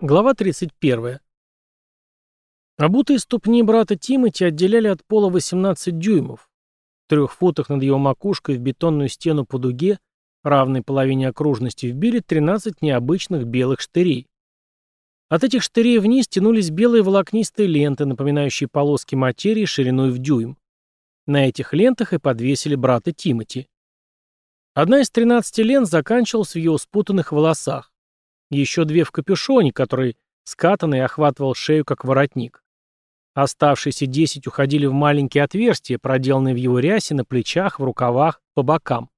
Глава 31. Обутые ступни брата Тимати отделяли от пола 18 дюймов. В трех футах над его макушкой в бетонную стену по дуге, равной половине окружности, вбили 13 необычных белых штырей. От этих штырей вниз тянулись белые волокнистые ленты, напоминающие полоски материи шириной в дюйм. На этих лентах и подвесили брата Тимати. Одна из 13 лент заканчивалась в его спутанных волосах. Еще две в капюшоне, который скатанный охватывал шею как воротник. Оставшиеся десять уходили в маленькие отверстия, проделанные в его рясе, на плечах, в рукавах, по бокам.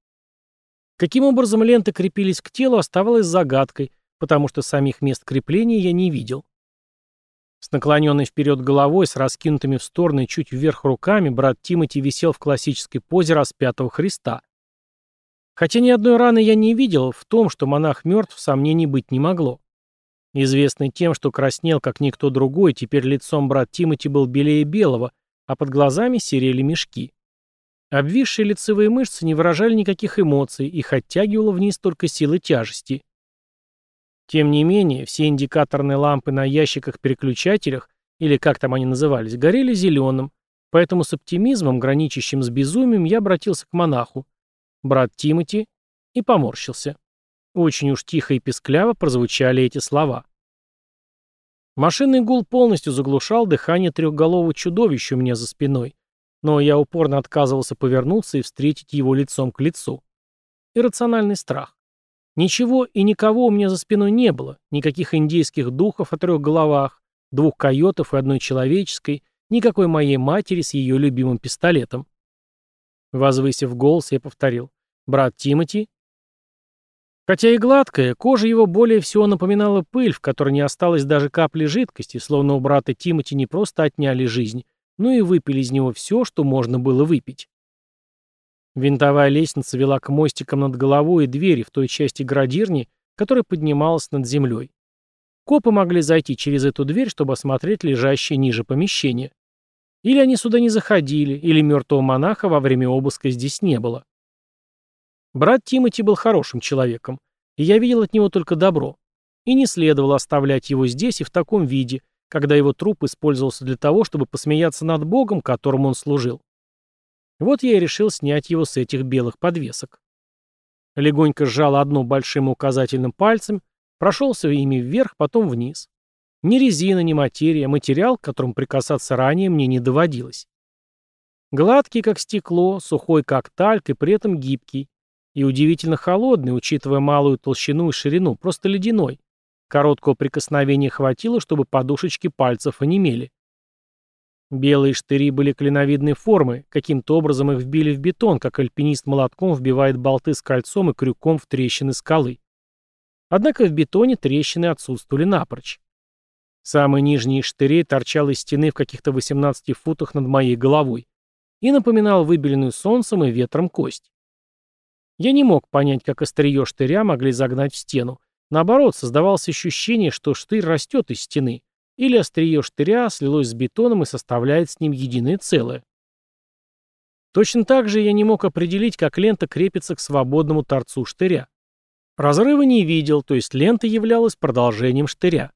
Каким образом ленты крепились к телу, оставалось загадкой, потому что самих мест крепления я не видел. С наклоненной вперед головой, с раскинутыми в стороны чуть вверх руками, брат Тимати висел в классической позе распятого Христа. Хотя ни одной раны я не видел, в том, что монах мертв, сомнений быть не могло. Известный тем, что краснел, как никто другой, теперь лицом брат Тимати был белее белого, а под глазами серели мешки. Обвисшие лицевые мышцы не выражали никаких эмоций, их оттягивало вниз только силы тяжести. Тем не менее, все индикаторные лампы на ящиках-переключателях, или как там они назывались, горели зеленым, поэтому с оптимизмом, граничащим с безумием, я обратился к монаху брат Тимати, и поморщился. Очень уж тихо и пескляво прозвучали эти слова. Машинный гул полностью заглушал дыхание трехголового чудовища у меня за спиной, но я упорно отказывался повернуться и встретить его лицом к лицу. Иррациональный страх. Ничего и никого у меня за спиной не было, никаких индейских духов о трех головах, двух койотов и одной человеческой, никакой моей матери с ее любимым пистолетом. Возвысив голос, я повторил. «Брат Тимати?» Хотя и гладкая, кожа его более всего напоминала пыль, в которой не осталось даже капли жидкости, словно у брата Тимати не просто отняли жизнь, но и выпили из него все, что можно было выпить. Винтовая лестница вела к мостикам над головой и двери в той части градирни, которая поднималась над землей. Копы могли зайти через эту дверь, чтобы осмотреть лежащее ниже помещение. Или они сюда не заходили, или мертвого монаха во время обыска здесь не было. Брат Тимати был хорошим человеком, и я видел от него только добро. И не следовало оставлять его здесь и в таком виде, когда его труп использовался для того, чтобы посмеяться над Богом, которому он служил. Вот я и решил снять его с этих белых подвесок. Легонько сжал одну большим указательным пальцем, прошелся ими вверх, потом вниз. Ни резина, ни материя, материал, к которому прикасаться ранее мне не доводилось. Гладкий, как стекло, сухой, как тальк, и при этом гибкий. И удивительно холодный, учитывая малую толщину и ширину, просто ледяной. Короткого прикосновения хватило, чтобы подушечки пальцев онемели. Белые штыри были клиновидной формы, каким-то образом их вбили в бетон, как альпинист молотком вбивает болты с кольцом и крюком в трещины скалы. Однако в бетоне трещины отсутствовали напрочь. Самый нижний из штырей торчал из стены в каких-то 18 футах над моей головой и напоминал выбеленную солнцем и ветром кость. Я не мог понять, как острие штыря могли загнать в стену. Наоборот, создавалось ощущение, что штырь растет из стены, или острие штыря слилось с бетоном и составляет с ним единое целое. Точно так же я не мог определить, как лента крепится к свободному торцу штыря. Разрыва не видел, то есть лента являлась продолжением штыря.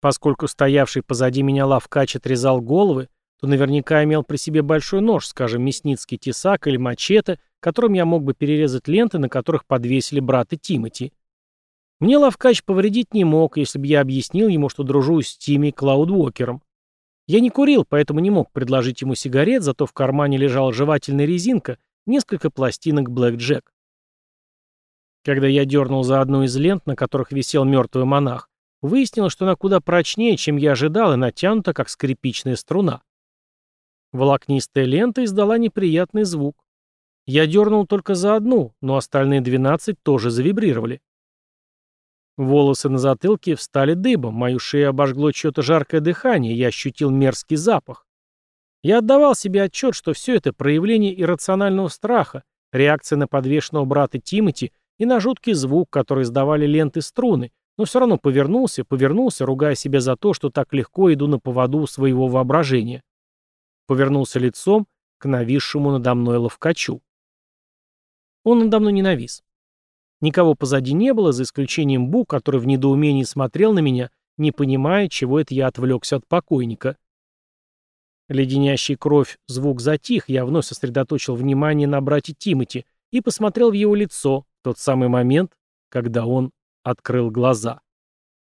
Поскольку стоявший позади меня лавкач отрезал головы, то наверняка имел при себе большой нож, скажем, мясницкий тесак или мачете, которым я мог бы перерезать ленты, на которых подвесили брата Тимати. Мне лавкач повредить не мог, если бы я объяснил ему, что дружу с Тимми Клаудвокером. Я не курил, поэтому не мог предложить ему сигарет, зато в кармане лежала жевательная резинка, несколько пластинок Блэк Джек. Когда я дернул за одну из лент, на которых висел мертвый монах, Выяснилось, что она куда прочнее, чем я ожидал, и натянута, как скрипичная струна. Волокнистая лента издала неприятный звук. Я дернул только за одну, но остальные двенадцать тоже завибрировали. Волосы на затылке встали дыбом, мою шею обожгло чье-то жаркое дыхание, я ощутил мерзкий запах. Я отдавал себе отчет, что все это проявление иррационального страха, реакция на подвешенного брата Тимати и на жуткий звук, который издавали ленты струны, но все равно повернулся, повернулся, ругая себя за то, что так легко иду на поводу своего воображения. Повернулся лицом к нависшему надо мной ловкачу. Он надо мной не навис. Никого позади не было, за исключением Бу, который в недоумении смотрел на меня не понимая, чего это я отвлекся от покойника. Леденящий кровь звук затих, я вновь сосредоточил внимание на брате Тимати и посмотрел в его лицо в тот самый момент, когда он открыл глаза.